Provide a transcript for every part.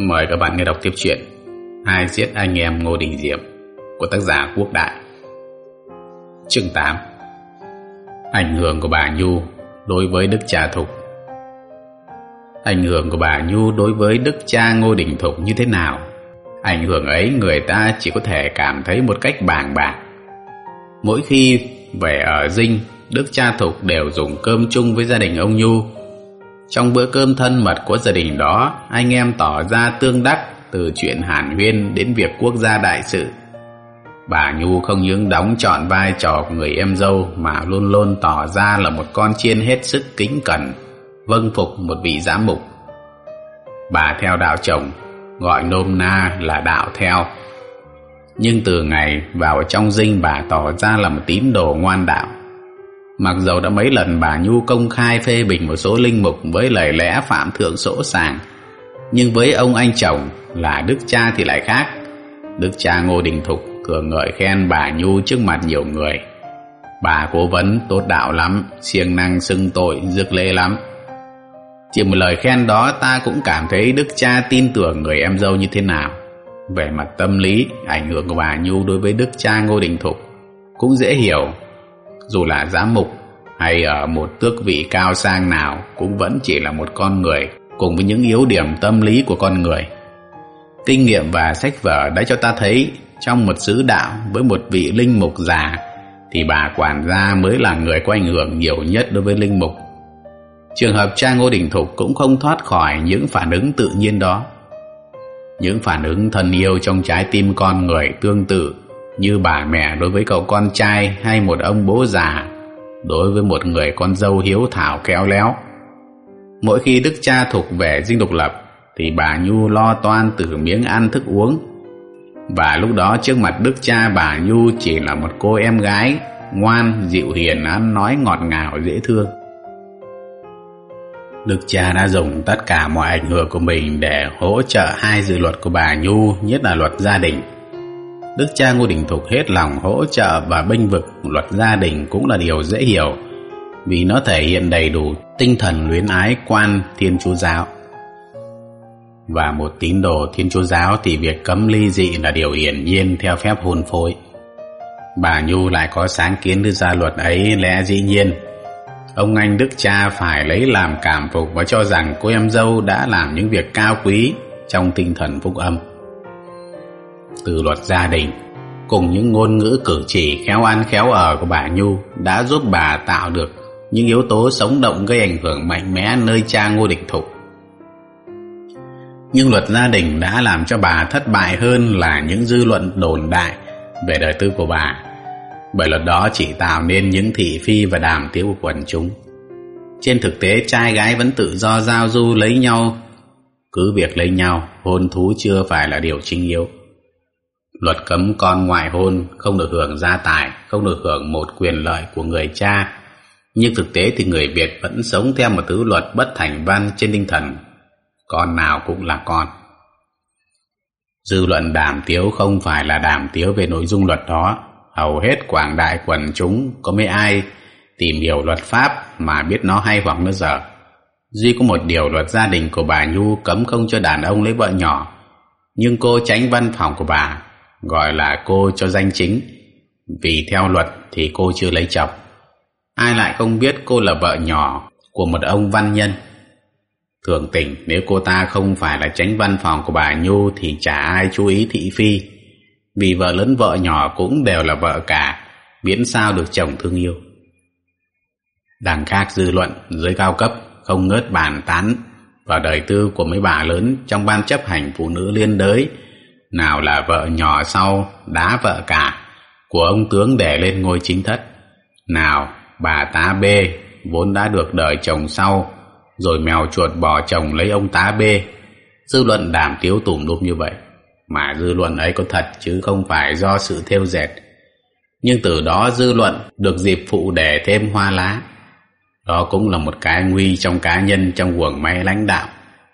Mời các bạn nghe đọc tiếp chuyện Hai giết anh em Ngô Đình Diệm của tác giả Quốc Đại Chương 8 Ảnh hưởng của bà Nhu đối với Đức Cha Thục Ảnh hưởng của bà Nhu đối với Đức Cha Ngô Đình Thục như thế nào? Ảnh hưởng ấy người ta chỉ có thể cảm thấy một cách bàng bạc. Mỗi khi về ở Dinh, Đức Cha Thục đều dùng cơm chung với gia đình ông Nhu trong bữa cơm thân mật của gia đình đó, anh em tỏ ra tương đắc từ chuyện hàn huyên đến việc quốc gia đại sự. Bà Nhu không những đóng trọn vai trò của người em dâu mà luôn luôn tỏ ra là một con chiên hết sức kính cẩn, vâng phục một vị giám mục. Bà theo đạo chồng, gọi nôm na là đạo theo. Nhưng từ ngày vào trong dinh bà tỏ ra là một tín đồ ngoan đạo. Mặc dầu đã mấy lần bà Nhu công khai phê bình một số linh mục với lời lẽ phạm thượng sỗ sàng, nhưng với ông anh chồng là Đức cha thì lại khác. Đức cha Ngô Đình Thục thường ngợi khen bà Nhu trước mặt nhiều người. Bà cố vấn tốt đạo lắm, siêng năng xưng tội, dược lễ lắm. Chỉ một lời khen đó ta cũng cảm thấy Đức cha tin tưởng người em dâu như thế nào. Về mặt tâm lý, ảnh hưởng của bà Nhu đối với Đức cha Ngô Đình Thục cũng dễ hiểu dù là giám mục hay ở một tước vị cao sang nào cũng vẫn chỉ là một con người cùng với những yếu điểm tâm lý của con người. Kinh nghiệm và sách vở đã cho ta thấy trong một sứ đạo với một vị linh mục già thì bà quản gia mới là người có ảnh hưởng nhiều nhất đối với linh mục. Trường hợp cha Ngô Đình Thục cũng không thoát khỏi những phản ứng tự nhiên đó. Những phản ứng thân yêu trong trái tim con người tương tự như bà mẹ đối với cậu con trai hay một ông bố già đối với một người con dâu hiếu thảo khéo léo. Mỗi khi đức cha thuộc về dinh độc lập thì bà Nhu lo toan từ miếng ăn thức uống. Và lúc đó trước mặt đức cha bà Nhu chỉ là một cô em gái ngoan, dịu hiền, ăn nói ngọt ngào, dễ thương. Đức cha đã dùng tất cả mọi ảnh hưởng của mình để hỗ trợ hai dự luật của bà Nhu, nhất là luật gia đình. Đức cha Ngô Đình Thục hết lòng hỗ trợ và bênh vực luật gia đình cũng là điều dễ hiểu, vì nó thể hiện đầy đủ tinh thần luyến ái quan Thiên Chúa Giáo. Và một tín đồ Thiên Chúa Giáo thì việc cấm ly dị là điều hiển nhiên theo phép hôn phối. Bà Nhu lại có sáng kiến đưa ra luật ấy lẽ dĩ nhiên. Ông anh Đức cha phải lấy làm cảm phục và cho rằng cô em dâu đã làm những việc cao quý trong tinh thần phúc âm từ luật gia đình cùng những ngôn ngữ cử chỉ khéo ăn khéo ở của bà Nhu đã giúp bà tạo được những yếu tố sống động gây ảnh hưởng mạnh mẽ nơi cha Ngô Đình Thục. Nhưng luật gia đình đã làm cho bà thất bại hơn là những dư luận đồn đại về đời tư của bà, bởi luật đó chỉ tạo nên những thị phi và đàm tiếu của quần chúng. Trên thực tế trai gái vẫn tự do giao du lấy nhau, cứ việc lấy nhau, hôn thú chưa phải là điều chính yếu. Luật cấm con ngoại hôn không được hưởng gia tài, không được hưởng một quyền lợi của người cha. Nhưng thực tế thì người Việt vẫn sống theo một thứ luật bất thành văn trên tinh thần. Con nào cũng là con. Dư luận đàm tiếu không phải là đàm tiếu về nội dung luật đó. Hầu hết quảng đại quần chúng có mấy ai tìm hiểu luật pháp mà biết nó hay hoặc nó dở. Duy có một điều luật gia đình của bà Nhu cấm không cho đàn ông lấy vợ nhỏ. Nhưng cô tránh văn phòng của bà gọi là cô cho danh chính. Vì theo luật thì cô chưa lấy chồng. Ai lại không biết cô là vợ nhỏ của một ông văn nhân? Thường tình, nếu cô ta không phải là tránh văn phòng của bà nhu thì chả ai chú ý thị phi. Vì vợ lớn vợ nhỏ cũng đều là vợ cả, miễn sao được chồng thương yêu. Đằng khác dư luận dưới cao cấp, không ngớt bàn tán vào đời tư của mấy bà lớn trong ban chấp hành phụ nữ liên đới nào là vợ nhỏ sau, đá vợ cả. Của ông tướng để lên ngôi chính thất. Nào, bà tá B, vốn đã được đời chồng sau, rồi mèo chuột bỏ chồng lấy ông tá B. Dư luận đàm tiếu tủm đốm như vậy. Mà dư luận ấy có thật chứ không phải do sự theo dệt. Nhưng từ đó dư luận được dịp phụ để thêm hoa lá. Đó cũng là một cái nguy trong cá nhân, trong quần may lãnh đạo,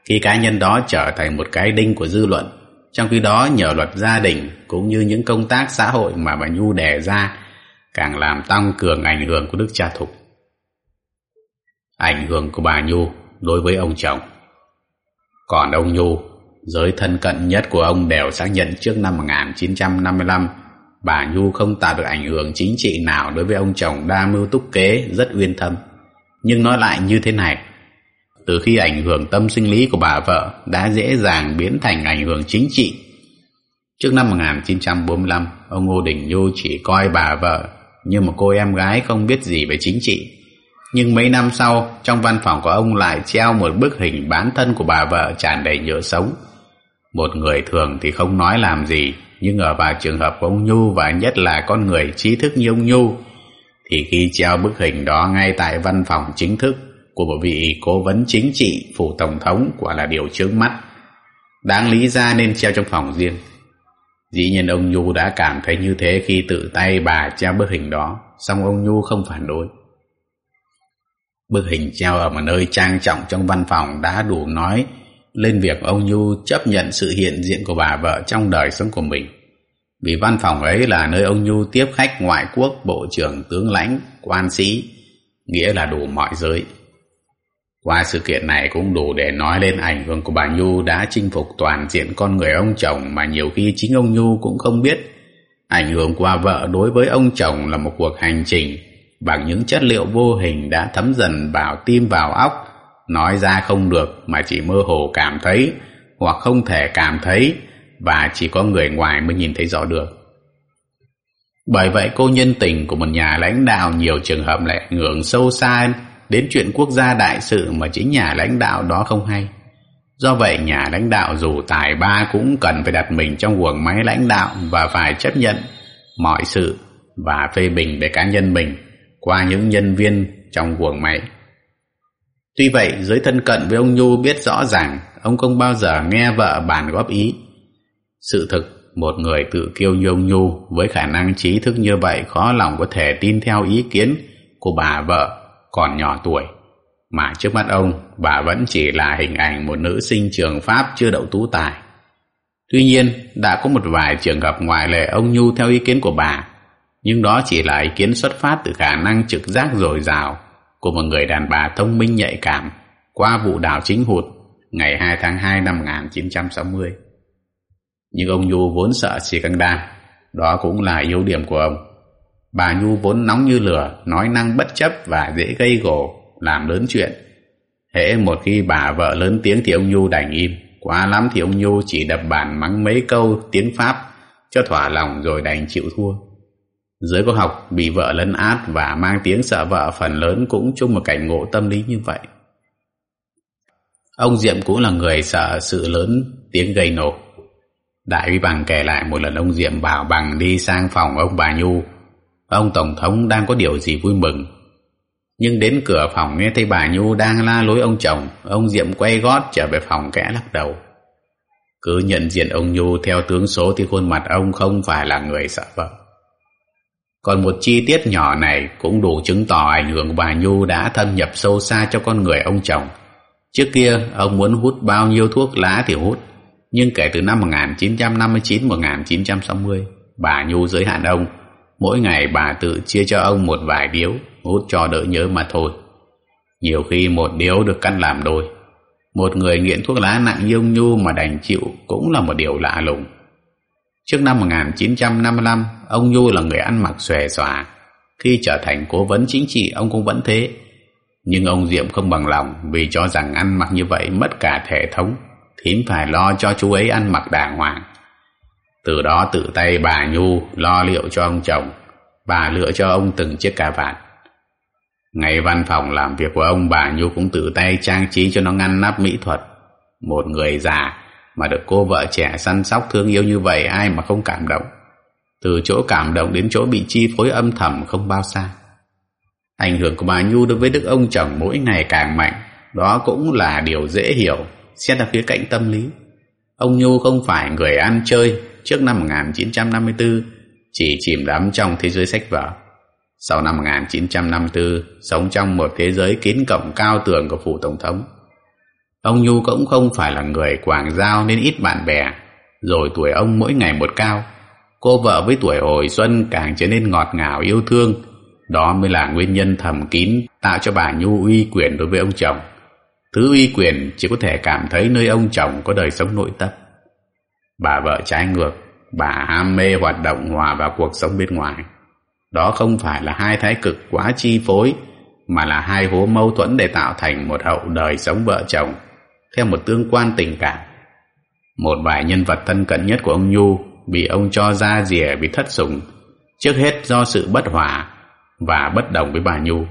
khi cá nhân đó trở thành một cái đinh của dư luận trong khi đó nhờ luật gia đình cũng như những công tác xã hội mà bà Nhu đề ra càng làm tăng cường ảnh hưởng của Đức Cha Thục. Ảnh hưởng của bà Nhu đối với ông chồng. Còn ông Nhu Giới thân cận nhất của ông đều xác nhận trước năm 1955 bà Nhu không tạo được ảnh hưởng chính trị nào đối với ông chồng đa mưu túc kế rất uyên thâm. Nhưng nói lại như thế này, từ khi ảnh hưởng tâm sinh lý của bà vợ đã dễ dàng biến thành ảnh hưởng chính trị. Trước năm 1945, ông Ngô Đình Nhu chỉ coi bà vợ như một cô em gái không biết gì về chính trị. Nhưng mấy năm sau, trong văn phòng của ông lại treo một bức hình bán thân của bà vợ tràn đầy nhựa sống. Một người thường thì không nói làm gì, nhưng ở vài trường hợp của ông Nhu và nhất là con người trí thức như ông Nhu, thì khi treo bức hình đó ngay tại văn phòng chính thức của một vị cố vấn chính trị phủ tổng thống quả là điều trước mắt. Đáng lý ra nên treo trong phòng riêng. Dĩ nhiên ông Nhu đã cảm thấy như thế khi tự tay bà treo bức hình đó, song ông Nhu không phản đối. Bức hình treo ở một nơi trang trọng trong văn phòng đã đủ nói lên việc ông Nhu chấp nhận sự hiện diện của bà vợ trong đời sống của mình. Vì văn phòng ấy là nơi ông Nhu tiếp khách ngoại quốc, bộ trưởng, tướng lãnh, quan sĩ, nghĩa là đủ mọi giới. Qua sự kiện này cũng đủ để nói lên ảnh hưởng của bà Nhu đã chinh phục toàn diện con người ông chồng mà nhiều khi chính ông Nhu cũng không biết. Ảnh hưởng qua vợ đối với ông chồng là một cuộc hành trình bằng những chất liệu vô hình đã thấm dần vào tim vào óc, nói ra không được mà chỉ mơ hồ cảm thấy hoặc không thể cảm thấy và chỉ có người ngoài mới nhìn thấy rõ được. Bởi vậy cô nhân tình của một nhà lãnh đạo nhiều trường hợp lại ảnh hưởng sâu xa đến chuyện quốc gia đại sự mà chính nhà lãnh đạo đó không hay. Do vậy nhà lãnh đạo dù tài ba cũng cần phải đặt mình trong quần máy lãnh đạo và phải chấp nhận mọi sự và phê bình về cá nhân mình qua những nhân viên trong quần máy. Tuy vậy, giới thân cận với ông Nhu biết rõ ràng ông không bao giờ nghe vợ bàn góp ý. Sự thực, một người tự kiêu như ông Nhu với khả năng trí thức như vậy khó lòng có thể tin theo ý kiến của bà vợ còn nhỏ tuổi. Mà trước mắt ông, bà vẫn chỉ là hình ảnh một nữ sinh trường Pháp chưa đậu tú tài. Tuy nhiên, đã có một vài trường hợp ngoại lệ ông Nhu theo ý kiến của bà, nhưng đó chỉ là ý kiến xuất phát từ khả năng trực giác dồi dào của một người đàn bà thông minh nhạy cảm qua vụ đảo chính hụt ngày 2 tháng 2 năm 1960. Nhưng ông Nhu vốn sợ xì căng đan, đó cũng là yếu điểm của ông. Bà Nhu vốn nóng như lửa, nói năng bất chấp và dễ gây gổ, làm lớn chuyện. Hễ một khi bà vợ lớn tiếng thì ông Nhu đành im, quá lắm thì ông Nhu chỉ đập bàn mắng mấy câu tiếng Pháp cho thỏa lòng rồi đành chịu thua. Giới có học bị vợ lấn át và mang tiếng sợ vợ phần lớn cũng chung một cảnh ngộ tâm lý như vậy. Ông Diệm cũng là người sợ sự lớn tiếng gây nổ. Đại úy bằng kể lại một lần ông Diệm bảo bằng đi sang phòng ông bà Nhu. Ông Tổng thống đang có điều gì vui mừng. Nhưng đến cửa phòng nghe thấy bà Nhu đang la lối ông chồng, ông Diệm quay gót trở về phòng kẽ lắc đầu. Cứ nhận diện ông Nhu theo tướng số thì khuôn mặt ông không phải là người sợ vợ. Còn một chi tiết nhỏ này cũng đủ chứng tỏ ảnh hưởng của bà Nhu đã thâm nhập sâu xa cho con người ông chồng. Trước kia, ông muốn hút bao nhiêu thuốc lá thì hút. Nhưng kể từ năm 1959-1960, bà Nhu giới hạn ông. Mỗi ngày bà tự chia cho ông một vài điếu, hút cho đỡ nhớ mà thôi. Nhiều khi một điếu được cắt làm đôi. Một người nghiện thuốc lá nặng như ông Nhu mà đành chịu cũng là một điều lạ lùng. Trước năm 1955, ông Nhu là người ăn mặc xòe xòa. Khi trở thành cố vấn chính trị, ông cũng vẫn thế. Nhưng ông Diệm không bằng lòng vì cho rằng ăn mặc như vậy mất cả thể thống. Thím phải lo cho chú ấy ăn mặc đàng hoàng. Từ đó tự tay bà Nhu lo liệu cho ông chồng. Bà lựa cho ông từng chiếc cà vạt. Ngày văn phòng làm việc của ông bà Nhu cũng tự tay trang trí cho nó ngăn nắp mỹ thuật. Một người già mà được cô vợ trẻ săn sóc thương yêu như vậy ai mà không cảm động. Từ chỗ cảm động đến chỗ bị chi phối âm thầm không bao xa. Ảnh hưởng của bà Nhu đối với đức ông chồng mỗi ngày càng mạnh, đó cũng là điều dễ hiểu, xét ở khía cạnh tâm lý. Ông Nhu không phải người ăn chơi trước năm 1954, chỉ chìm đắm trong thế giới sách vở. Sau năm 1954, sống trong một thế giới kín cổng cao tường của phủ tổng thống. Ông Nhu cũng không phải là người quảng giao nên ít bạn bè, rồi tuổi ông mỗi ngày một cao. Cô vợ với tuổi hồi xuân càng trở nên ngọt ngào yêu thương, đó mới là nguyên nhân thầm kín tạo cho bà Nhu uy quyền đối với ông chồng. Thứ uy quyền chỉ có thể cảm thấy nơi ông chồng có đời sống nội tâm. Bà vợ trái ngược, bà ham mê hoạt động hòa vào cuộc sống bên ngoài. Đó không phải là hai thái cực quá chi phối, mà là hai hố mâu thuẫn để tạo thành một hậu đời sống vợ chồng, theo một tương quan tình cảm. Một vài nhân vật thân cận nhất của ông Nhu bị ông cho ra rìa bị thất sủng, trước hết do sự bất hòa và bất đồng với bà Nhu.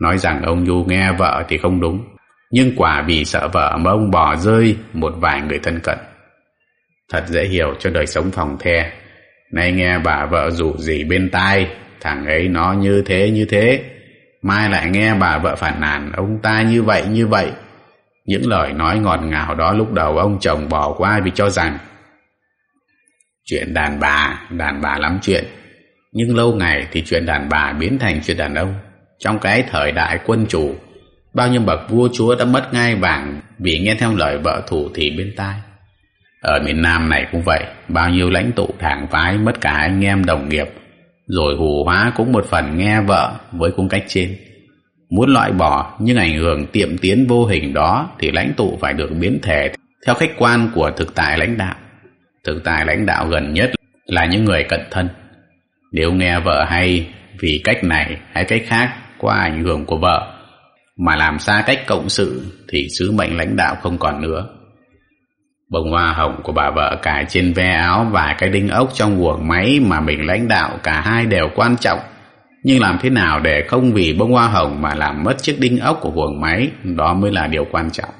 Nói rằng ông Nhu nghe vợ thì không đúng, nhưng quả vì sợ vợ mà ông bỏ rơi một vài người thân cận. Thật dễ hiểu cho đời sống phòng the. Nay nghe bà vợ rủ gì bên tai, thằng ấy nó như thế như thế. Mai lại nghe bà vợ phản nàn ông ta như vậy như vậy. Những lời nói ngọt ngào đó lúc đầu ông chồng bỏ qua vì cho rằng chuyện đàn bà, đàn bà lắm chuyện. Nhưng lâu ngày thì chuyện đàn bà biến thành chuyện đàn ông. Trong cái thời đại quân chủ, bao nhiêu bậc vua chúa đã mất ngai vàng vì nghe theo lời vợ thủ thì bên tai. Ở miền Nam này cũng vậy, bao nhiêu lãnh tụ đảng phái mất cả anh em đồng nghiệp, rồi hù hóa cũng một phần nghe vợ với cung cách trên. Muốn loại bỏ những ảnh hưởng tiệm tiến vô hình đó thì lãnh tụ phải được biến thể theo khách quan của thực tại lãnh đạo. Thực tại lãnh đạo gần nhất là những người cận thân. Nếu nghe vợ hay vì cách này hay cách khác qua ảnh hưởng của vợ mà làm xa cách cộng sự thì sứ mệnh lãnh đạo không còn nữa. Bông hoa hồng của bà vợ cài trên ve áo và cái đinh ốc trong buồng máy mà mình lãnh đạo cả hai đều quan trọng. Nhưng làm thế nào để không vì bông hoa hồng mà làm mất chiếc đinh ốc của buồng máy, đó mới là điều quan trọng.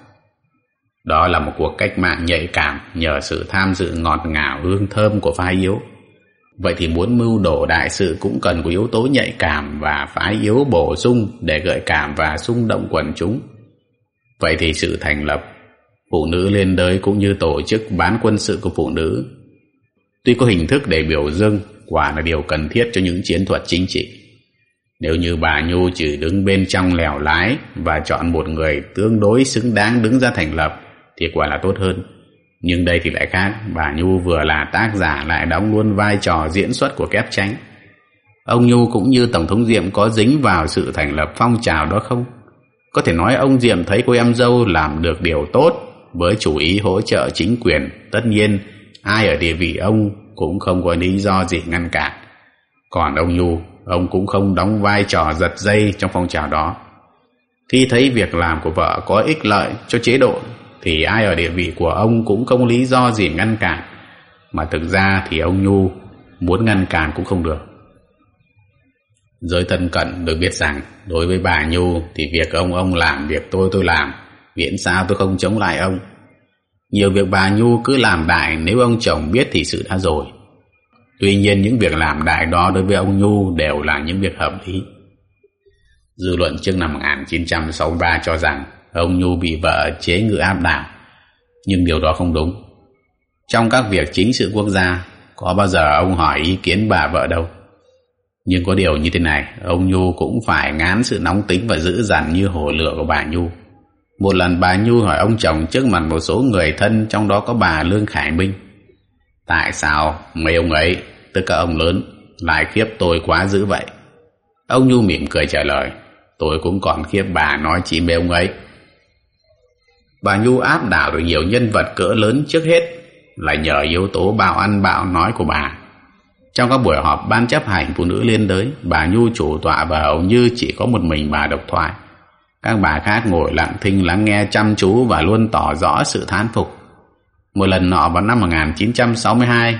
Đó là một cuộc cách mạng nhạy cảm nhờ sự tham dự ngọt ngào hương thơm của phái yếu. Vậy thì muốn mưu đồ đại sự cũng cần có yếu tố nhạy cảm và phái yếu bổ sung để gợi cảm và xung động quần chúng. Vậy thì sự thành lập phụ nữ lên đới cũng như tổ chức bán quân sự của phụ nữ. Tuy có hình thức để biểu dương, quả là điều cần thiết cho những chiến thuật chính trị. Nếu như bà Nhu chỉ đứng bên trong lèo lái và chọn một người tương đối xứng đáng đứng ra thành lập thì quả là tốt hơn. Nhưng đây thì lại khác, bà Nhu vừa là tác giả lại đóng luôn vai trò diễn xuất của kép tránh. Ông Nhu cũng như Tổng thống Diệm có dính vào sự thành lập phong trào đó không? Có thể nói ông Diệm thấy cô em dâu làm được điều tốt với chủ ý hỗ trợ chính quyền. Tất nhiên, ai ở địa vị ông cũng không có lý do gì ngăn cản. Còn ông Nhu, ông cũng không đóng vai trò giật dây trong phong trào đó. Khi thấy việc làm của vợ có ích lợi cho chế độ thì ai ở địa vị của ông cũng không lý do gì ngăn cản. Mà thực ra thì ông Nhu muốn ngăn cản cũng không được. Giới thân cận được biết rằng đối với bà Nhu thì việc ông ông làm việc tôi tôi làm miễn sao tôi không chống lại ông. Nhiều việc bà Nhu cứ làm đại nếu ông chồng biết thì sự đã rồi. Tuy nhiên những việc làm đại đó đối với ông Nhu đều là những việc hợp lý. Dư luận trước năm 1963 cho rằng ông Nhu bị vợ chế ngự áp đảo, nhưng điều đó không đúng. Trong các việc chính sự quốc gia, có bao giờ ông hỏi ý kiến bà vợ đâu. Nhưng có điều như thế này, ông Nhu cũng phải ngán sự nóng tính và dữ dằn như hồ lửa của bà Nhu. Một lần bà Nhu hỏi ông chồng trước mặt một số người thân trong đó có bà Lương Khải Minh. Tại sao mấy ông ấy, tức các ông lớn, lại khiếp tôi quá dữ vậy? Ông Nhu mỉm cười trả lời, tôi cũng còn khiếp bà nói chỉ mấy ông ấy. Bà Nhu áp đảo được nhiều nhân vật cỡ lớn trước hết là nhờ yếu tố bạo ăn bạo nói của bà. Trong các buổi họp ban chấp hành phụ nữ liên đới, bà Nhu chủ tọa và hầu như chỉ có một mình bà độc thoại. Các bà khác ngồi lặng thinh lắng nghe chăm chú và luôn tỏ rõ sự thán phục. Một lần nọ vào năm 1962,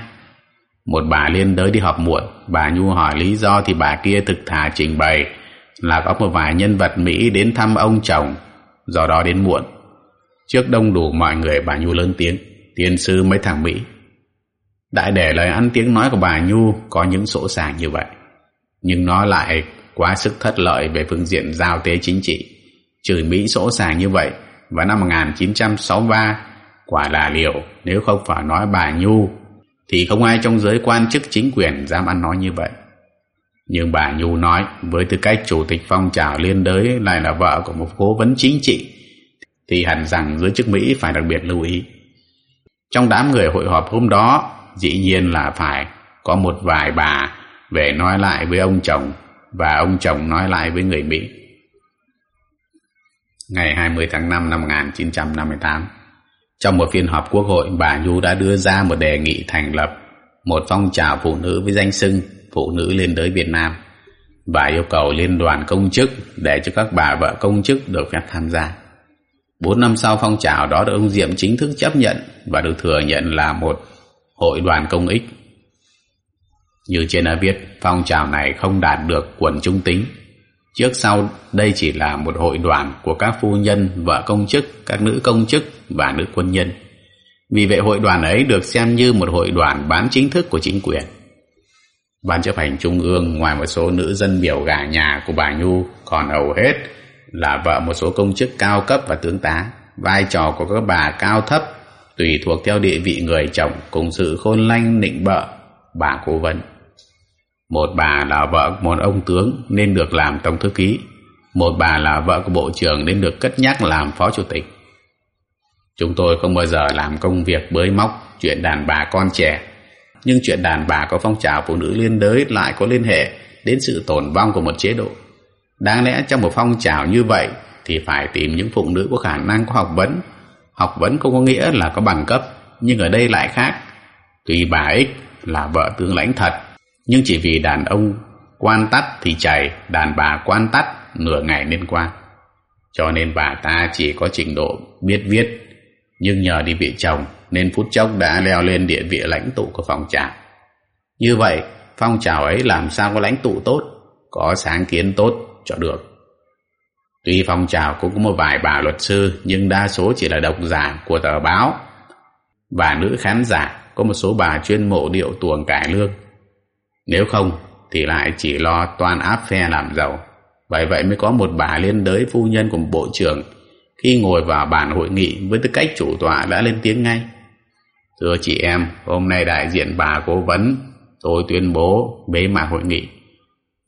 một bà liên đới đi họp muộn, bà Nhu hỏi lý do thì bà kia thực thà trình bày là có một vài nhân vật Mỹ đến thăm ông chồng, do đó đến muộn. Trước đông đủ mọi người bà Nhu lớn tiếng, tiên sư mấy thằng Mỹ. Đại để lời ăn tiếng nói của bà Nhu có những sổ sàng như vậy, nhưng nó lại quá sức thất lợi về phương diện giao tế chính trị chửi Mỹ sỗ sàng như vậy vào năm 1963 quả là liệu nếu không phải nói bà Nhu, thì không ai trong giới quan chức chính quyền dám ăn nói như vậy. Nhưng bà Nhu nói, với tư cách chủ tịch phong trào liên đới lại là vợ của một cố vấn chính trị, thì hẳn rằng giới chức Mỹ phải đặc biệt lưu ý. Trong đám người hội họp hôm đó, dĩ nhiên là phải có một vài bà về nói lại với ông chồng và ông chồng nói lại với người Mỹ. Ngày 20 tháng 5 năm 1958, trong một phiên họp quốc hội, bà Nhu đã đưa ra một đề nghị thành lập một phong trào phụ nữ với danh xưng Phụ nữ lên đới Việt Nam. và yêu cầu liên đoàn công chức để cho các bà vợ công chức được phép tham gia. Bốn năm sau phong trào đó được ông Diệm chính thức chấp nhận và được thừa nhận là một hội đoàn công ích. Như trên đã viết, phong trào này không đạt được quần trung tính. Trước sau, đây chỉ là một hội đoàn của các phu nhân, vợ công chức, các nữ công chức và nữ quân nhân. Vì vậy hội đoàn ấy được xem như một hội đoàn bán chính thức của chính quyền. Ban chấp hành Trung ương ngoài một số nữ dân biểu gà nhà của bà Nhu còn hầu hết là vợ một số công chức cao cấp và tướng tá. Vai trò của các bà cao thấp tùy thuộc theo địa vị người chồng cùng sự khôn lanh nịnh bợ bà cố vấn. Một bà là vợ một ông tướng nên được làm tổng thư ký. Một bà là vợ của bộ trưởng nên được cất nhắc làm phó chủ tịch. Chúng tôi không bao giờ làm công việc bới móc chuyện đàn bà con trẻ. Nhưng chuyện đàn bà có phong trào phụ nữ liên đới lại có liên hệ đến sự tồn vong của một chế độ. Đáng lẽ trong một phong trào như vậy thì phải tìm những phụ nữ có khả năng có học vấn. Học vấn không có nghĩa là có bằng cấp, nhưng ở đây lại khác. Tuy bà X là vợ tướng lãnh thật, nhưng chỉ vì đàn ông quan tắt thì chảy, đàn bà quan tắt nửa ngày nên qua, Cho nên bà ta chỉ có trình độ biết viết, nhưng nhờ đi vị chồng nên phút chốc đã leo lên địa vị lãnh tụ của phong trào. Như vậy, phong trào ấy làm sao có lãnh tụ tốt, có sáng kiến tốt cho được. Tuy phong trào cũng có một vài bà luật sư nhưng đa số chỉ là độc giả của tờ báo. và nữ khán giả có một số bà chuyên mộ điệu tuồng cải lương. Nếu không thì lại chỉ lo toàn áp phe làm giàu. Bởi vậy mới có một bà liên đới phu nhân của bộ trưởng khi ngồi vào bàn hội nghị với tư cách chủ tọa đã lên tiếng ngay. Thưa chị em, hôm nay đại diện bà cố vấn, tôi tuyên bố bế mạc hội nghị.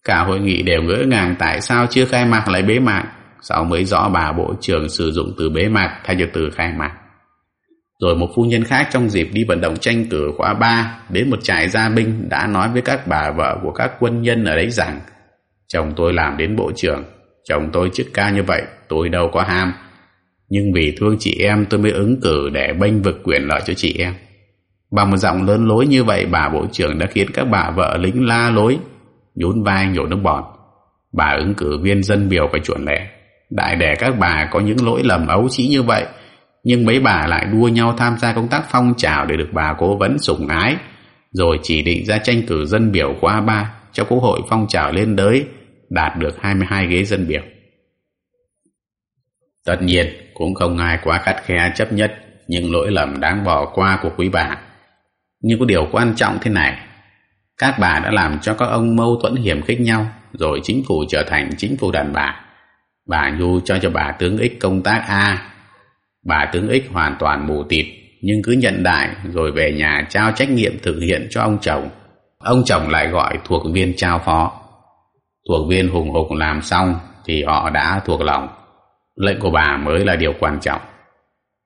Cả hội nghị đều ngỡ ngàng tại sao chưa khai mạc lại bế mạc, sau mới rõ bà bộ trưởng sử dụng từ bế mạc thay cho từ khai mạc. Rồi một phu nhân khác trong dịp đi vận động tranh cử khóa 3 đến một trại gia binh đã nói với các bà vợ của các quân nhân ở đấy rằng chồng tôi làm đến bộ trưởng, chồng tôi chức cao như vậy, tôi đâu có ham. Nhưng vì thương chị em tôi mới ứng cử để bênh vực quyền lợi cho chị em. Bằng một giọng lớn lối như vậy bà bộ trưởng đã khiến các bà vợ lính la lối, nhún vai nhổ nước bọt. Bà ứng cử viên dân biểu phải chuẩn lệ. Đại để các bà có những lỗi lầm ấu trĩ như vậy nhưng mấy bà lại đua nhau tham gia công tác phong trào để được bà cố vấn sủng ái, rồi chỉ định ra tranh cử dân biểu qua ba cho quốc hội phong trào lên đới, đạt được 22 ghế dân biểu. Tất nhiên, cũng không ai quá khắt khe chấp nhất những lỗi lầm đáng bỏ qua của quý bà. Nhưng có điều quan trọng thế này, các bà đã làm cho các ông mâu thuẫn hiểm khích nhau, rồi chính phủ trở thành chính phủ đàn bà. Bà Nhu cho cho bà tướng ích công tác A Bà tướng ích hoàn toàn mù tịt nhưng cứ nhận đại rồi về nhà trao trách nhiệm thực hiện cho ông chồng. Ông chồng lại gọi thuộc viên trao phó. Thuộc viên hùng hục làm xong thì họ đã thuộc lòng. Lệnh của bà mới là điều quan trọng.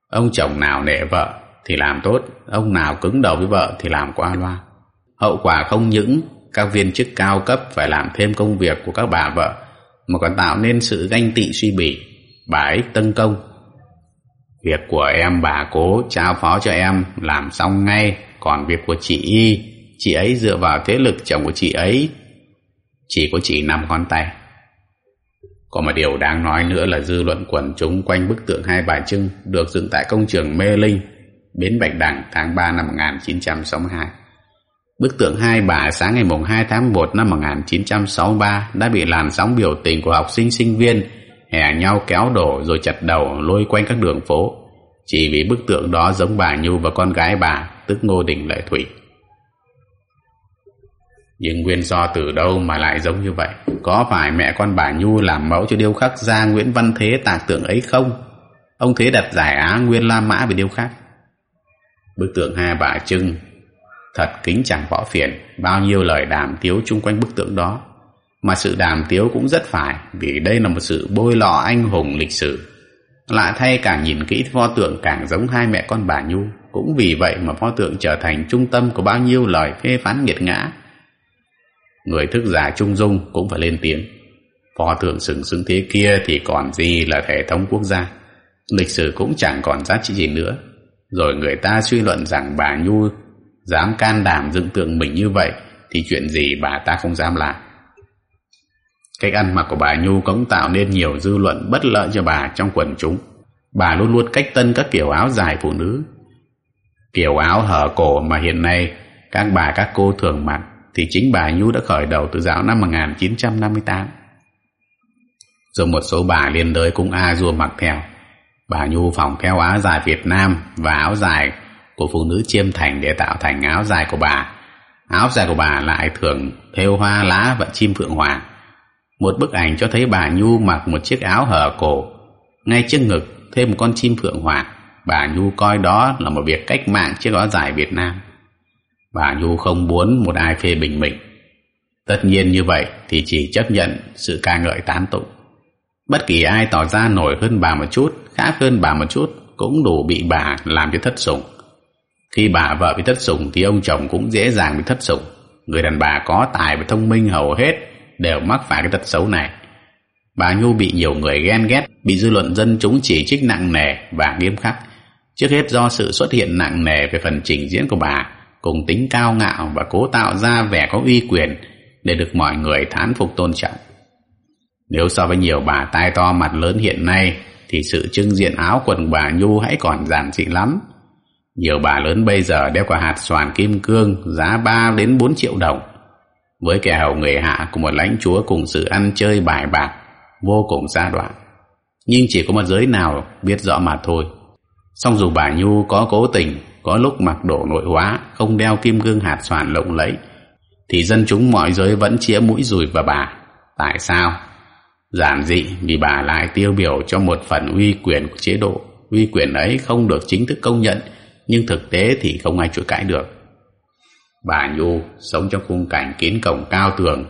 Ông chồng nào nệ vợ thì làm tốt, ông nào cứng đầu với vợ thì làm qua loa. Hậu quả không những các viên chức cao cấp phải làm thêm công việc của các bà vợ mà còn tạo nên sự ganh tị suy bỉ. Bà ấy tân công Việc của em bà cố trao phó cho em làm xong ngay, còn việc của chị Y, chị ấy dựa vào thế lực chồng của chị ấy, chỉ có chỉ nằm con tay. Có một điều đáng nói nữa là dư luận quần chúng quanh bức tượng hai bà Trưng được dựng tại công trường Mê Linh, Bến Bạch Đằng tháng 3 năm 1962. Bức tượng hai bà sáng ngày 2 tháng 1 năm 1963 đã bị làn sóng biểu tình của học sinh sinh viên hè nhau kéo đổ rồi chặt đầu lôi quanh các đường phố chỉ vì bức tượng đó giống bà Nhu và con gái bà, tức Ngô Đình Lệ Thủy. Nhưng nguyên do từ đâu mà lại giống như vậy? Có phải mẹ con bà Nhu làm mẫu cho điêu khắc gia Nguyễn Văn Thế tạc tượng ấy không? Ông Thế đặt giải Á Nguyên La Mã về điêu khắc. Bức tượng hai bà Trưng, thật kính chẳng võ phiền bao nhiêu lời đàm tiếu chung quanh bức tượng đó mà sự đàm tiếu cũng rất phải vì đây là một sự bôi lọ anh hùng lịch sử. Lạ thay càng nhìn kỹ pho tượng càng giống hai mẹ con bà Nhu, cũng vì vậy mà pho tượng trở thành trung tâm của bao nhiêu lời phê phán nghiệt ngã. Người thức giả trung dung cũng phải lên tiếng. pho tượng sừng sững thế kia thì còn gì là hệ thống quốc gia. Lịch sử cũng chẳng còn giá trị gì nữa. Rồi người ta suy luận rằng bà Nhu dám can đảm dựng tượng mình như vậy thì chuyện gì bà ta không dám làm. Cách ăn mặc của bà Nhu cũng tạo nên nhiều dư luận bất lợi cho bà trong quần chúng. Bà luôn luôn cách tân các kiểu áo dài phụ nữ. Kiểu áo hở cổ mà hiện nay các bà, các cô thường mặc thì chính bà Nhu đã khởi đầu từ dạo năm 1958. Rồi một số bà liên đới cũng a dua mặc theo. Bà Nhu phòng theo áo dài Việt Nam và áo dài của phụ nữ chiêm thành để tạo thành áo dài của bà. Áo dài của bà lại thường theo hoa lá và chim phượng hoàng. Một bức ảnh cho thấy bà Nhu mặc một chiếc áo hở cổ, ngay trước ngực thêm một con chim phượng hoàng. Bà Nhu coi đó là một việc cách mạng chiếc áo dài Việt Nam. Bà Nhu không muốn một ai phê bình mình. Tất nhiên như vậy thì chỉ chấp nhận sự ca ngợi tán tụng. Bất kỳ ai tỏ ra nổi hơn bà một chút, khác hơn bà một chút cũng đủ bị bà làm cho thất sủng. Khi bà vợ bị thất sủng thì ông chồng cũng dễ dàng bị thất sủng. Người đàn bà có tài và thông minh hầu hết đều mắc phải cái tật xấu này. Bà Nhu bị nhiều người ghen ghét, bị dư luận dân chúng chỉ trích nặng nề và nghiêm khắc. Trước hết do sự xuất hiện nặng nề về phần trình diễn của bà, cùng tính cao ngạo và cố tạo ra vẻ có uy quyền để được mọi người thán phục tôn trọng. Nếu so với nhiều bà tai to mặt lớn hiện nay thì sự trưng diện áo quần bà Nhu hãy còn giản dị lắm. Nhiều bà lớn bây giờ đeo quả hạt xoàn kim cương giá 3 đến 4 triệu đồng. Với kẻ hầu người hạ của một lãnh chúa cùng sự ăn chơi bài bạc vô cùng xa đoạn. Nhưng chỉ có một giới nào biết rõ mà thôi. Song dù bà Nhu có cố tình, có lúc mặc đồ nội hóa, không đeo kim gương hạt xoàn lộng lẫy, thì dân chúng mọi giới vẫn chĩa mũi rùi vào bà. Tại sao? Giản dị vì bà lại tiêu biểu cho một phần uy quyền của chế độ. Uy quyền ấy không được chính thức công nhận, nhưng thực tế thì không ai chối cãi được. Bà Nhu sống trong khung cảnh kiến cổng cao tường,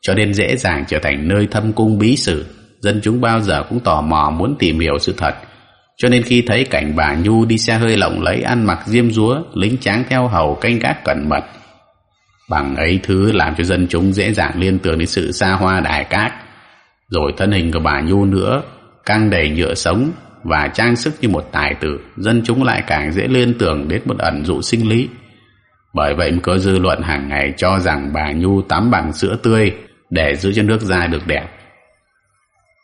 cho nên dễ dàng trở thành nơi thâm cung bí sử. Dân chúng bao giờ cũng tò mò muốn tìm hiểu sự thật. Cho nên khi thấy cảnh bà Nhu đi xe hơi lộng lấy ăn mặc diêm dúa, lính tráng theo hầu canh gác cẩn mật, bằng ấy thứ làm cho dân chúng dễ dàng liên tưởng đến sự xa hoa đài cát rồi thân hình của bà Nhu nữa căng đầy nhựa sống và trang sức như một tài tử dân chúng lại càng dễ liên tưởng đến một ẩn dụ sinh lý bởi vậy có dư luận hàng ngày cho rằng bà Nhu tắm bằng sữa tươi để giữ cho nước da được đẹp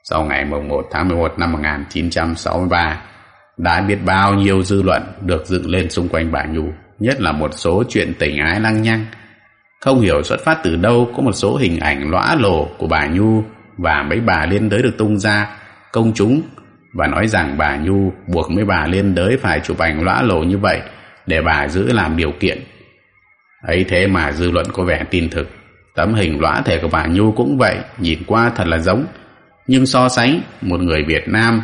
sau ngày 1 tháng 11 năm 1963 đã biết bao nhiêu dư luận được dựng lên xung quanh bà Nhu, nhất là một số chuyện tình ái lăng nhăng không hiểu xuất phát từ đâu có một số hình ảnh lõa lồ của bà Nhu và mấy bà liên đới được tung ra, công chúng, và nói rằng bà Nhu buộc mấy bà liên đới phải chụp ảnh lõa lồ như vậy để bà giữ làm điều kiện ấy thế mà dư luận có vẻ tin thực. Tấm hình lõa thể của bà Nhu cũng vậy, nhìn qua thật là giống. Nhưng so sánh một người Việt Nam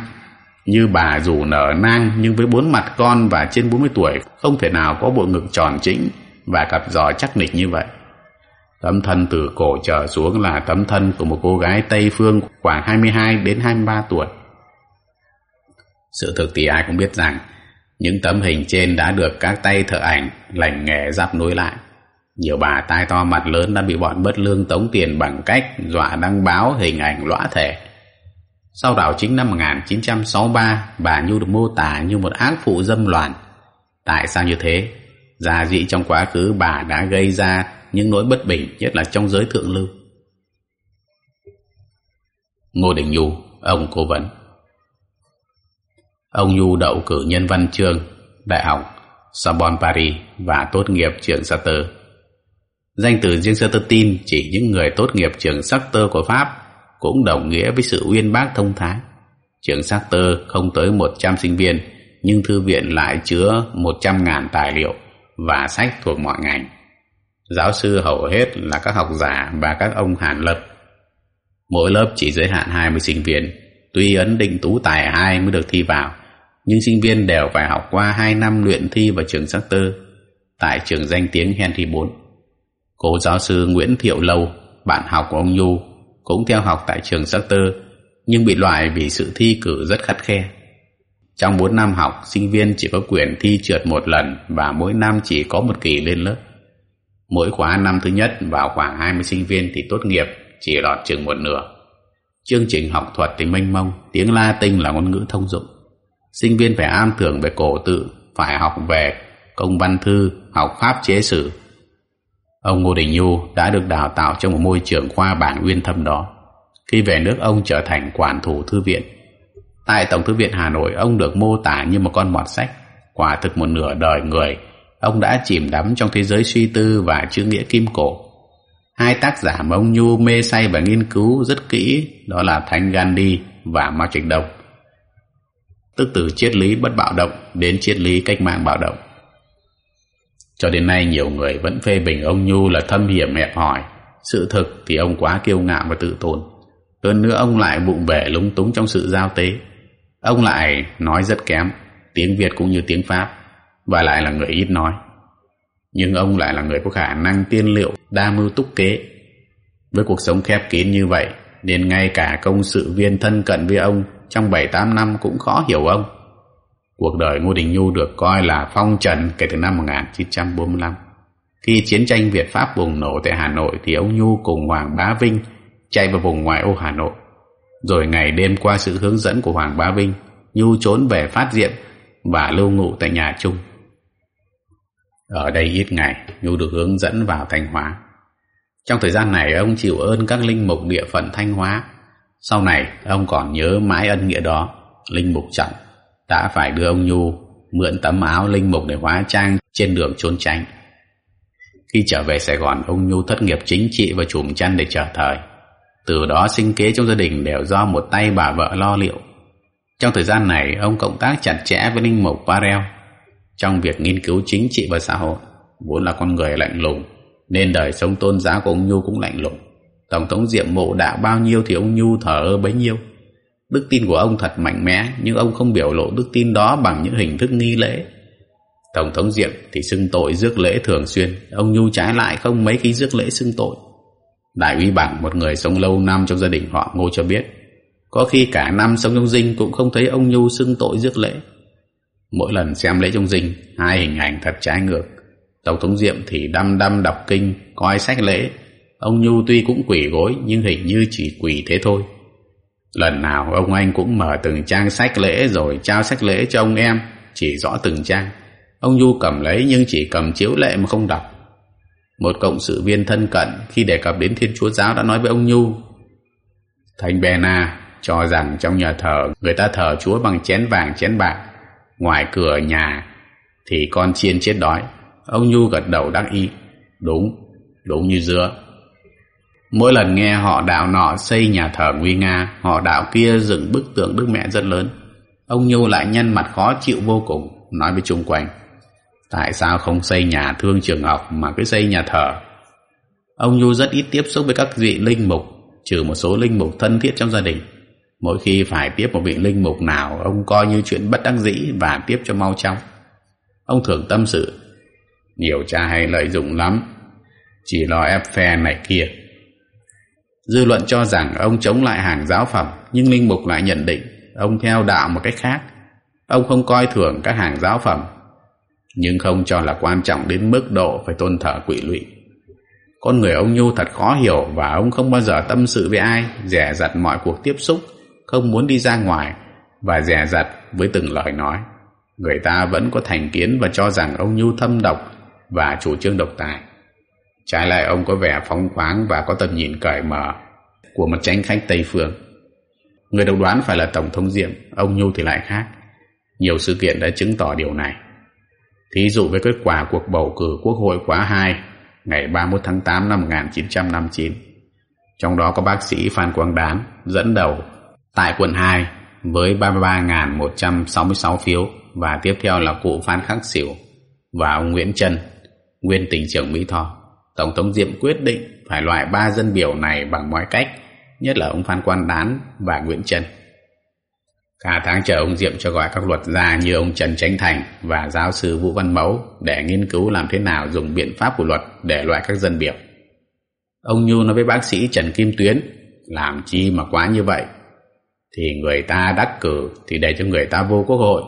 như bà dù nở nang nhưng với bốn mặt con và trên 40 tuổi không thể nào có bộ ngực tròn chỉnh và cặp giò chắc nịch như vậy. Tấm thân từ cổ trở xuống là tấm thân của một cô gái Tây Phương khoảng 22 đến 23 tuổi. Sự thực thì ai cũng biết rằng những tấm hình trên đã được các tay thợ ảnh lành nghề giáp nối lại. Nhiều bà tai to mặt lớn đã bị bọn bất lương tống tiền bằng cách dọa đăng báo hình ảnh lõa thể. Sau đảo chính năm 1963, bà Nhu được mô tả như một ác phụ dâm loạn. Tại sao như thế? Gia dị trong quá khứ bà đã gây ra những nỗi bất bình nhất là trong giới thượng lưu. Ngô Đình Nhu, ông cố vấn Ông Nhu đậu cử nhân văn chương Đại học Sorbonne Paris và tốt nghiệp trường Sartre. Danh từ riêng tin chỉ những người tốt nghiệp trường sắc tơ của Pháp cũng đồng nghĩa với sự uyên bác thông thái. Trường sắc tơ không tới 100 sinh viên, nhưng thư viện lại chứa 100.000 tài liệu và sách thuộc mọi ngành. Giáo sư hầu hết là các học giả và các ông hàn lập. Mỗi lớp chỉ giới hạn 20 sinh viên, tuy ấn định tú tài ai mới được thi vào, nhưng sinh viên đều phải học qua 2 năm luyện thi vào trường sắc tơ tại trường danh tiếng Henry 4. Cô giáo sư Nguyễn Thiệu Lâu, bạn học của ông Nhu, cũng theo học tại trường Sartre, nhưng bị loại vì sự thi cử rất khắt khe. Trong 4 năm học, sinh viên chỉ có quyền thi trượt một lần và mỗi năm chỉ có một kỳ lên lớp. Mỗi khóa năm thứ nhất vào khoảng 20 sinh viên thì tốt nghiệp, chỉ lọt chừng một nửa. Chương trình học thuật thì mênh mông, tiếng Latin là ngôn ngữ thông dụng. Sinh viên phải am tưởng về cổ tự, phải học về công văn thư, học pháp chế sử, Ông Ngô Đình Nhu đã được đào tạo trong một môi trường khoa bảng uyên thâm đó. Khi về nước ông trở thành quản thủ thư viện. Tại Tổng thư viện Hà Nội, ông được mô tả như một con mọt sách. Quả thực một nửa đời người, ông đã chìm đắm trong thế giới suy tư và chữ nghĩa kim cổ. Hai tác giả mà ông Nhu mê say và nghiên cứu rất kỹ đó là Thánh Gandhi và Mao Trạch Đông. Tức từ triết lý bất bạo động đến triết lý cách mạng bạo động. Cho đến nay nhiều người vẫn phê bình ông Nhu là thâm hiểm hẹp hỏi, Sự thực thì ông quá kiêu ngạo và tự tôn. Hơn nữa ông lại bụng bể lúng túng trong sự giao tế. Ông lại nói rất kém, tiếng Việt cũng như tiếng Pháp, và lại là người ít nói. Nhưng ông lại là người có khả năng tiên liệu, đa mưu túc kế. Với cuộc sống khép kín như vậy, nên ngay cả công sự viên thân cận với ông trong 7-8 năm cũng khó hiểu ông. Cuộc đời Ngô Đình Nhu được coi là phong trần kể từ năm 1945. Khi chiến tranh Việt-Pháp bùng nổ tại Hà Nội thì ông Nhu cùng Hoàng Bá Vinh chạy vào vùng ngoại ô Hà Nội. Rồi ngày đêm qua sự hướng dẫn của Hoàng Bá Vinh, Nhu trốn về phát Diệm và lưu ngụ tại nhà chung. Ở đây ít ngày, Nhu được hướng dẫn vào Thanh Hóa. Trong thời gian này, ông chịu ơn các linh mục địa phận Thanh Hóa. Sau này, ông còn nhớ mãi ân nghĩa đó. Linh mục Trọng đã phải đưa ông Nhu mượn tấm áo linh mục để hóa trang trên đường trốn tránh. Khi trở về Sài Gòn, ông Nhu thất nghiệp chính trị và chùm chăn để chờ thời. Từ đó sinh kế trong gia đình đều do một tay bà vợ lo liệu. Trong thời gian này, ông cộng tác chặt chẽ với linh mục Varel trong việc nghiên cứu chính trị và xã hội. Vốn là con người lạnh lùng, nên đời sống tôn giáo của ông Nhu cũng lạnh lùng. Tổng thống Diệm mộ đạo bao nhiêu thì ông Nhu thở ơ bấy nhiêu. Đức tin của ông thật mạnh mẽ, nhưng ông không biểu lộ đức tin đó bằng những hình thức nghi lễ. Tổng thống Diệm thì xưng tội rước lễ thường xuyên, ông Nhu trái lại không mấy khi rước lễ xưng tội. Đại úy Bằng, một người sống lâu năm trong gia đình họ Ngô cho biết, có khi cả năm sống trong dinh cũng không thấy ông Nhu xưng tội rước lễ. Mỗi lần xem lễ trong dinh, hai hình ảnh thật trái ngược. Tổng thống Diệm thì đăm đăm đọc kinh, coi sách lễ. Ông Nhu tuy cũng quỷ gối nhưng hình như chỉ quỷ thế thôi. Lần nào ông anh cũng mở từng trang sách lễ rồi trao sách lễ cho ông em, chỉ rõ từng trang. Ông Nhu cầm lấy nhưng chỉ cầm chiếu lệ mà không đọc. Một cộng sự viên thân cận khi đề cập đến Thiên Chúa Giáo đã nói với ông Nhu Thành Bena cho rằng trong nhà thờ người ta thờ Chúa bằng chén vàng chén bạc ngoài cửa nhà thì con chiên chết đói. Ông Nhu gật đầu đắc ý. Đúng, đúng như dưa. Mỗi lần nghe họ đạo nọ xây nhà thờ nguy nga, họ đạo kia dựng bức tượng Đức Mẹ rất lớn. Ông Nhu lại nhân mặt khó chịu vô cùng, nói với chung quanh. Tại sao không xây nhà thương trường học mà cứ xây nhà thờ? Ông Nhu rất ít tiếp xúc với các vị linh mục, trừ một số linh mục thân thiết trong gia đình. Mỗi khi phải tiếp một vị linh mục nào, ông coi như chuyện bất đắc dĩ và tiếp cho mau chóng. Ông thường tâm sự, nhiều cha hay lợi dụng lắm, chỉ lo ép phe này kia. Dư luận cho rằng ông chống lại hàng giáo phẩm, nhưng linh mục lại nhận định ông theo đạo một cách khác. Ông không coi thường các hàng giáo phẩm, nhưng không cho là quan trọng đến mức độ phải tôn thờ quỷ lụy. Con người ông Nhu thật khó hiểu và ông không bao giờ tâm sự với ai, rẻ rặt mọi cuộc tiếp xúc, không muốn đi ra ngoài và rẻ rặt với từng lời nói. Người ta vẫn có thành kiến và cho rằng ông Nhu thâm độc và chủ trương độc tài. Trái lại ông có vẻ phóng khoáng và có tầm nhìn cởi mở của một tránh khách Tây Phương. Người độc đoán phải là Tổng thống Diệm, ông Nhu thì lại khác. Nhiều sự kiện đã chứng tỏ điều này. Thí dụ với kết quả cuộc bầu cử Quốc hội khóa 2 ngày 31 tháng 8 năm 1959. Trong đó có bác sĩ Phan Quang Đán dẫn đầu tại quận 2 với 33.166 phiếu và tiếp theo là cụ Phan Khắc Xỉu và ông Nguyễn Trân, nguyên tỉnh trưởng Mỹ Tho. Tổng thống Diệm quyết định phải loại ba dân biểu này bằng mọi cách, nhất là ông Phan Quan Đán và Nguyễn Trân. Cả tháng chờ ông Diệm cho gọi các luật gia như ông Trần tránh Thành và giáo sư Vũ Văn Mẫu để nghiên cứu làm thế nào dùng biện pháp của luật để loại các dân biểu. Ông Nhu nói với bác sĩ Trần Kim Tuyến, làm chi mà quá như vậy? Thì người ta đắc cử thì để cho người ta vô quốc hội,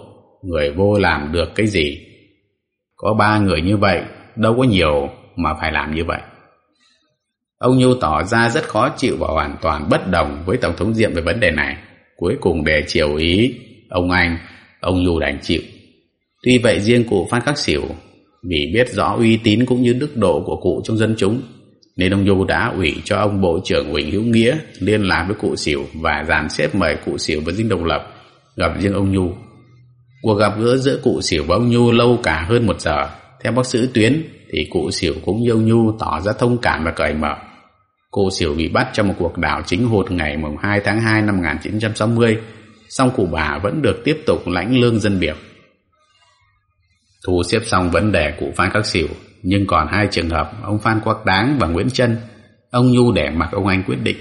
người vô làm được cái gì? Có ba người như vậy, đâu có nhiều mà phải làm như vậy. Ông Nhu tỏ ra rất khó chịu và hoàn toàn bất đồng với Tổng thống Diệm về vấn đề này. Cuối cùng để chiều ý ông Anh, ông Nhu đành chịu. Tuy vậy riêng cụ Phan Khắc Xỉu vì biết rõ uy tín cũng như đức độ của cụ trong dân chúng nên ông Nhu đã ủy cho ông Bộ trưởng Huỳnh Hữu Nghĩa liên lạc với cụ Xỉu và dàn xếp mời cụ Xỉu và Dinh Độc Lập gặp riêng ông Nhu. Cuộc gặp gỡ giữa cụ Xỉu và ông Nhu lâu cả hơn một giờ. Theo bác sĩ Tuyến thì cụ Xỉu cũng yêu Nhu tỏ ra thông cảm và cởi mở. Cụ Xỉu bị bắt trong một cuộc đảo chính hụt ngày 2 tháng 2 năm 1960, song cụ bà vẫn được tiếp tục lãnh lương dân biểu. Thu xếp xong vấn đề cụ Phan Khắc Xỉu, nhưng còn hai trường hợp ông Phan Quắc Đáng và Nguyễn Trân, ông Nhu để mặc ông Anh quyết định.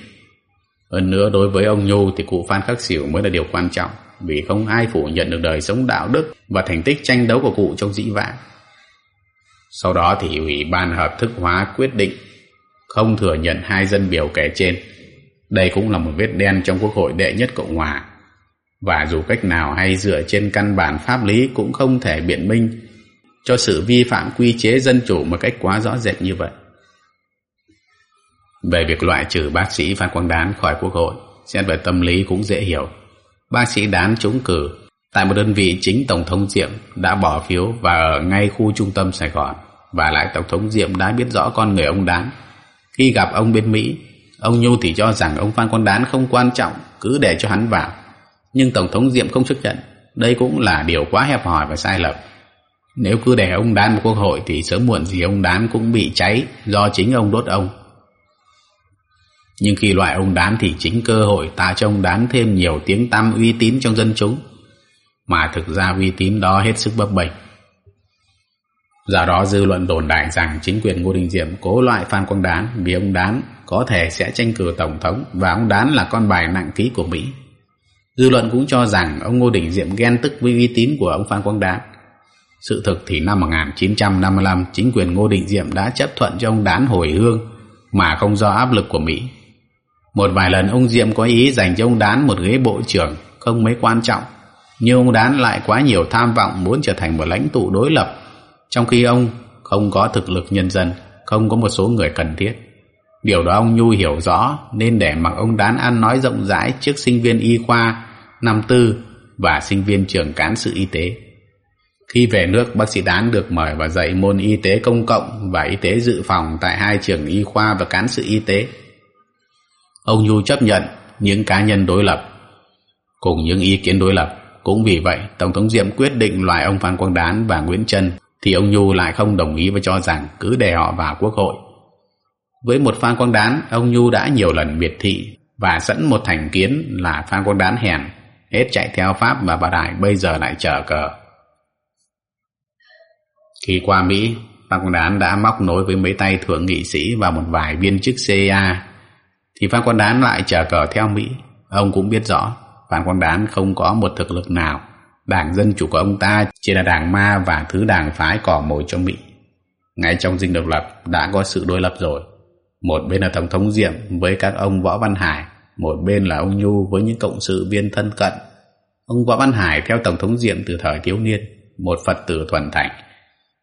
Hơn nữa đối với ông Nhu thì cụ Phan Khắc Xỉu mới là điều quan trọng vì không ai phủ nhận được đời sống đạo đức và thành tích tranh đấu của cụ trong dĩ vãng. Sau đó thì Ủy ban hợp thức hóa quyết định không thừa nhận hai dân biểu kể trên. Đây cũng là một vết đen trong Quốc hội đệ nhất Cộng Hòa. Và dù cách nào hay dựa trên căn bản pháp lý cũng không thể biện minh cho sự vi phạm quy chế dân chủ một cách quá rõ rệt như vậy. Về việc loại trừ bác sĩ Phan Quang Đán khỏi Quốc hội, xét về tâm lý cũng dễ hiểu. Bác sĩ Đán trúng cử tại một đơn vị chính Tổng thống Diệm đã bỏ phiếu và ở ngay khu trung tâm Sài Gòn. Và lại Tổng thống Diệm đã biết rõ con người ông Đán. Khi gặp ông bên Mỹ, ông Nhu thì cho rằng ông Phan Quang Đán không quan trọng, cứ để cho hắn vào. Nhưng Tổng thống Diệm không chấp nhận. Đây cũng là điều quá hẹp hòi và sai lầm. Nếu cứ để ông Đán một quốc hội thì sớm muộn gì ông Đán cũng bị cháy do chính ông đốt ông. Nhưng khi loại ông Đán thì chính cơ hội tạo cho ông Đán thêm nhiều tiếng tăm uy tín trong dân chúng. Mà thực ra uy tín đó hết sức bấp bênh. Do đó dư luận đồn đại rằng chính quyền Ngô Đình Diệm cố loại Phan Quang Đán vì ông Đán có thể sẽ tranh cử Tổng thống và ông Đán là con bài nặng ký của Mỹ. Dư luận cũng cho rằng ông Ngô Đình Diệm ghen tức với uy tín của ông Phan Quang Đán sự thực thì năm 1955, chính quyền Ngô Đình Diệm đã chấp thuận cho ông Đán hồi hương mà không do áp lực của Mỹ. Một vài lần ông Diệm có ý dành cho ông Đán một ghế bộ trưởng không mấy quan trọng, nhưng ông Đán lại quá nhiều tham vọng muốn trở thành một lãnh tụ đối lập, trong khi ông không có thực lực nhân dân, không có một số người cần thiết. Điều đó ông Nhu hiểu rõ nên để mặc ông Đán ăn nói rộng rãi trước sinh viên y khoa năm tư và sinh viên trường cán sự y tế. Khi về nước, bác sĩ Đán được mời và dạy môn y tế công cộng và y tế dự phòng tại hai trường y khoa và cán sự y tế. Ông Nhu chấp nhận những cá nhân đối lập cùng những ý kiến đối lập. Cũng vì vậy, Tổng thống Diệm quyết định loại ông Phan Quang Đán và Nguyễn Trân thì ông Nhu lại không đồng ý và cho rằng cứ để họ vào quốc hội. Với một Phan Quang Đán, ông Nhu đã nhiều lần biệt thị và dẫn một thành kiến là Phan Quang Đán hèn, hết chạy theo Pháp và bà Đại bây giờ lại trở cờ. Khi qua Mỹ, Phan Quang Đán đã móc nối với mấy tay thượng nghị sĩ và một vài viên chức CIA. Thì Phan Quang Đán lại chờ cờ theo Mỹ. Ông cũng biết rõ, Phan Quang Đán không có một thực lực nào. Đảng Dân Chủ của ông ta chỉ là đảng ma và thứ đảng phái cỏ mồi cho Mỹ. Ngay trong dinh độc lập đã có sự đối lập rồi. Một bên là Tổng thống Diệm với các ông Võ Văn Hải, một bên là ông Nhu với những cộng sự viên thân cận. Ông Võ Văn Hải theo Tổng thống Diệm từ thời thiếu niên, một Phật tử thuần thành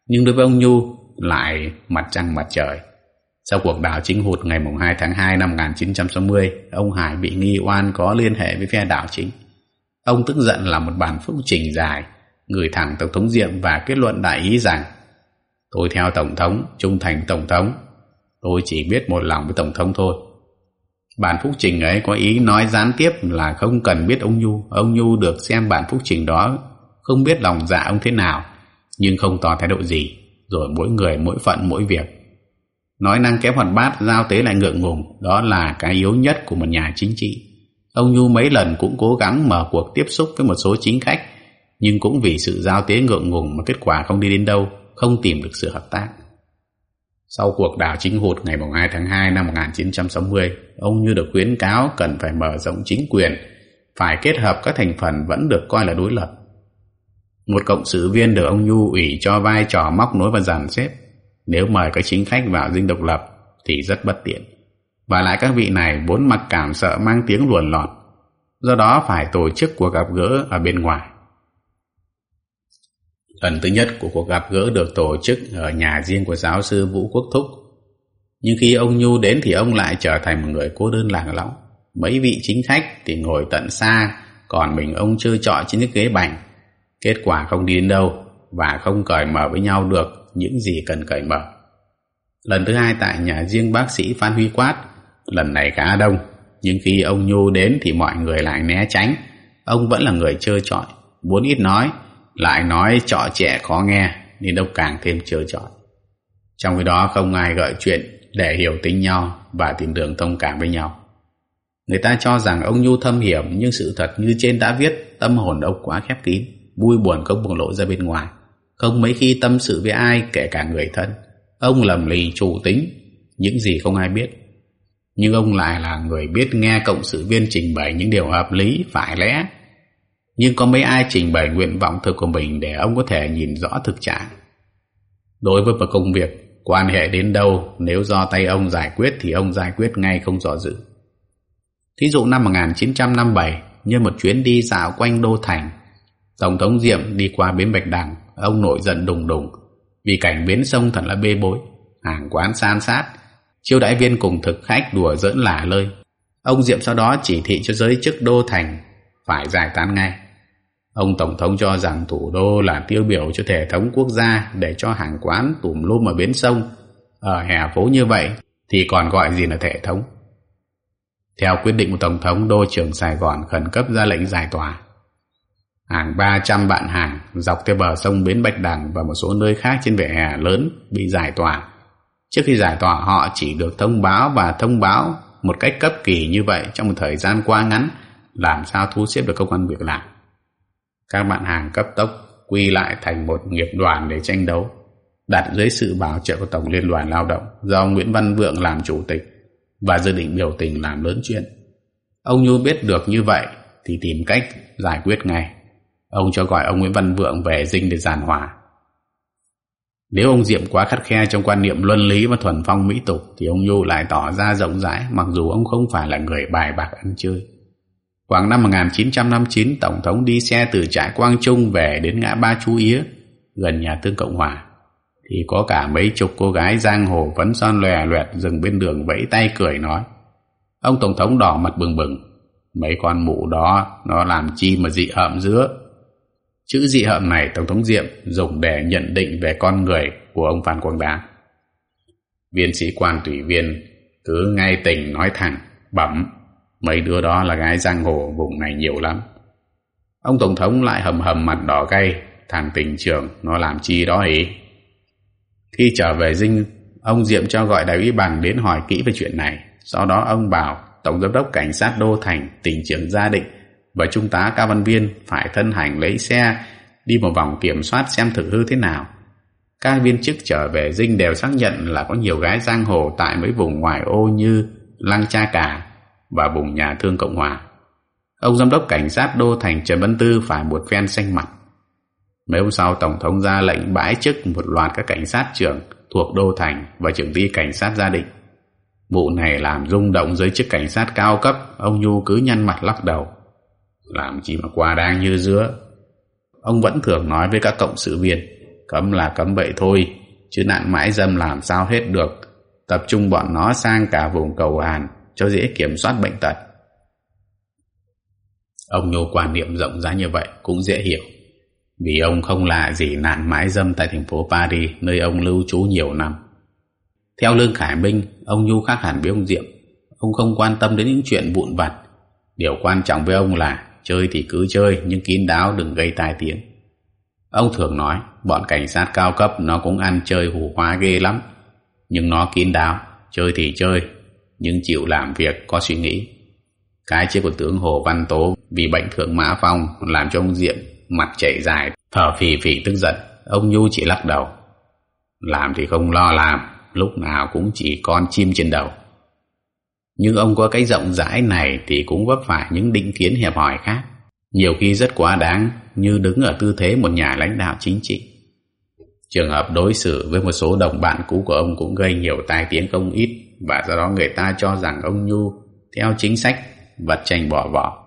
nhưng đối với ông Nhu lại mặt trăng mặt trời. Sau cuộc đảo chính hụt ngày 2 tháng 2 năm 1960, ông Hải bị nghi oan có liên hệ với phe đảo chính. Ông tức giận làm một bản phúc trình dài, gửi thẳng Tổng thống Diệm và kết luận đại ý rằng Tôi theo Tổng thống, trung thành Tổng thống. Tôi chỉ biết một lòng với Tổng thống thôi. Bản phúc trình ấy có ý nói gián tiếp là không cần biết ông Nhu. Ông Nhu được xem bản phúc trình đó, không biết lòng dạ ông thế nào nhưng không tỏ thái độ gì, rồi mỗi người mỗi phận mỗi việc. Nói năng kém hoạt bát, giao tế lại ngượng ngùng, đó là cái yếu nhất của một nhà chính trị. Ông Nhu mấy lần cũng cố gắng mở cuộc tiếp xúc với một số chính khách, nhưng cũng vì sự giao tế ngượng ngùng mà kết quả không đi đến đâu, không tìm được sự hợp tác. Sau cuộc đảo chính hụt ngày 2 tháng 2 năm 1960, ông Như được khuyến cáo cần phải mở rộng chính quyền, phải kết hợp các thành phần vẫn được coi là đối lập. Một cộng sự viên được ông Nhu ủy cho vai trò móc nối và dàn xếp. Nếu mời các chính khách vào dinh độc lập thì rất bất tiện. Và lại các vị này vốn mặc cảm sợ mang tiếng luồn lọt. Do đó phải tổ chức cuộc gặp gỡ ở bên ngoài. Lần thứ nhất của cuộc gặp gỡ được tổ chức ở nhà riêng của giáo sư Vũ Quốc Thúc. Nhưng khi ông Nhu đến thì ông lại trở thành một người cô đơn lạc lõng Mấy vị chính khách thì ngồi tận xa, còn mình ông chơi trọi trên chiếc ghế bành. Kết quả không đi đến đâu và không cởi mở với nhau được những gì cần cởi mở. Lần thứ hai tại nhà riêng bác sĩ Phan Huy Quát, lần này khá đông, nhưng khi ông Nhu đến thì mọi người lại né tránh. Ông vẫn là người chơi trọi, muốn ít nói, lại nói trọ trẻ khó nghe nên ông càng thêm chơi trọi. Trong khi đó không ai gợi chuyện để hiểu tính nhau và tìm đường thông cảm với nhau. Người ta cho rằng ông Nhu thâm hiểm nhưng sự thật như trên đã viết tâm hồn ông quá khép kín, vui buồn không bùng lộ ra bên ngoài. Không mấy khi tâm sự với ai kể cả người thân. Ông lầm lì chủ tính, những gì không ai biết. Nhưng ông lại là người biết nghe cộng sự viên trình bày những điều hợp lý, phải lẽ. Nhưng có mấy ai trình bày nguyện vọng thực của mình để ông có thể nhìn rõ thực trạng. Đối với một công việc, quan hệ đến đâu nếu do tay ông giải quyết thì ông giải quyết ngay không dò dự. Thí dụ năm 1957, nhân một chuyến đi dạo quanh Đô Thành, Tổng thống Diệm đi qua bến Bạch Đằng, ông nổi giận đùng đùng vì cảnh bến sông thật là bê bối, hàng quán san sát, chiêu đãi viên cùng thực khách đùa giỡn lả lơi. Ông Diệm sau đó chỉ thị cho giới chức Đô Thành phải giải tán ngay. Ông Tổng thống cho rằng thủ đô là tiêu biểu cho thể thống quốc gia để cho hàng quán tùm lum ở bến sông. Ở hè phố như vậy thì còn gọi gì là thể thống. Theo quyết định của Tổng thống, đô trưởng Sài Gòn khẩn cấp ra lệnh giải tỏa. Hàng 300 bạn hàng dọc theo bờ sông Bến Bạch Đằng và một số nơi khác trên vỉa hè lớn bị giải tỏa. Trước khi giải tỏa, họ chỉ được thông báo và thông báo một cách cấp kỳ như vậy trong một thời gian quá ngắn, làm sao thu xếp được công an việc làm. Các bạn hàng cấp tốc quy lại thành một nghiệp đoàn để tranh đấu, đặt dưới sự bảo trợ của Tổng Liên đoàn Lao động do Nguyễn Văn Vượng làm chủ tịch và dự định biểu tình làm lớn chuyện. Ông Nhu biết được như vậy thì tìm cách giải quyết ngay. Ông cho gọi ông Nguyễn Văn Vượng về dinh để giàn hòa. Nếu ông Diệm quá khắt khe trong quan niệm luân lý và thuần phong mỹ tục thì ông Nhu lại tỏ ra rộng rãi mặc dù ông không phải là người bài bạc ăn chơi. Khoảng năm 1959, Tổng thống đi xe từ trại Quang Trung về đến ngã ba Chú Yế, gần nhà Tương Cộng Hòa. Thì có cả mấy chục cô gái giang hồ vẫn son lòe loẹt dừng bên đường vẫy tay cười nói. Ông Tổng thống đỏ mặt bừng bừng. Mấy con mụ đó nó làm chi mà dị hợm giữa. Chữ dị hợm này Tổng thống Diệm dùng để nhận định về con người của ông Phan Quang Đá. Viên sĩ quan tùy viên cứ ngay tình nói thẳng, bẩm Mấy đứa đó là gái giang hồ vùng này nhiều lắm. Ông Tổng thống lại hầm hầm mặt đỏ gay, thằng tình trường nó làm chi đó ý. Khi trở về dinh, ông Diệm cho gọi đại úy bằng đến hỏi kỹ về chuyện này. Sau đó ông bảo Tổng giám đốc cảnh sát Đô Thành, tỉnh trưởng Gia Định và Trung tá Cao Văn Viên phải thân hành lấy xe đi một vòng kiểm soát xem thực hư thế nào. Các viên chức trở về dinh đều xác nhận là có nhiều gái giang hồ tại mấy vùng ngoài ô như Lăng Cha Cả, và vùng nhà thương Cộng Hòa. Ông giám đốc cảnh sát Đô Thành Trần Văn Tư phải một phen xanh mặt. Mấy hôm sau Tổng thống ra lệnh bãi chức một loạt các cảnh sát trưởng thuộc Đô Thành và trưởng ty cảnh sát gia định. Vụ này làm rung động giới chức cảnh sát cao cấp, ông Nhu cứ nhăn mặt lắc đầu. Làm chi mà qua đang như dứa. Ông vẫn thường nói với các cộng sự viên, cấm là cấm vậy thôi, chứ nạn mãi dâm làm sao hết được. Tập trung bọn nó sang cả vùng cầu Hàn, cho dễ kiểm soát bệnh tật. Ông Nhô quan niệm rộng rãi như vậy cũng dễ hiểu. Vì ông không lạ gì nạn mãi dâm tại thành phố Paris, nơi ông lưu trú nhiều năm. Theo Lương Khải Minh, ông Nhu khác hẳn với ông Diệm. Ông không quan tâm đến những chuyện vụn vặt. Điều quan trọng với ông là chơi thì cứ chơi nhưng kín đáo đừng gây tai tiếng. Ông thường nói bọn cảnh sát cao cấp nó cũng ăn chơi hù hóa ghê lắm. Nhưng nó kín đáo, chơi thì chơi, nhưng chịu làm việc có suy nghĩ. Cái chết của tướng Hồ Văn Tố vì bệnh thượng mã phong làm cho ông Diệm mặt chảy dài, thở phì phì tức giận. Ông Nhu chỉ lắc đầu. Làm thì không lo làm, lúc nào cũng chỉ con chim trên đầu. Nhưng ông có cái rộng rãi này thì cũng vấp phải những định kiến hẹp hòi khác. Nhiều khi rất quá đáng, như đứng ở tư thế một nhà lãnh đạo chính trị. Trường hợp đối xử với một số đồng bạn cũ của ông cũng gây nhiều tai tiếng không ít, và do đó người ta cho rằng ông Nhu, theo chính sách, vật tranh bỏ vỏ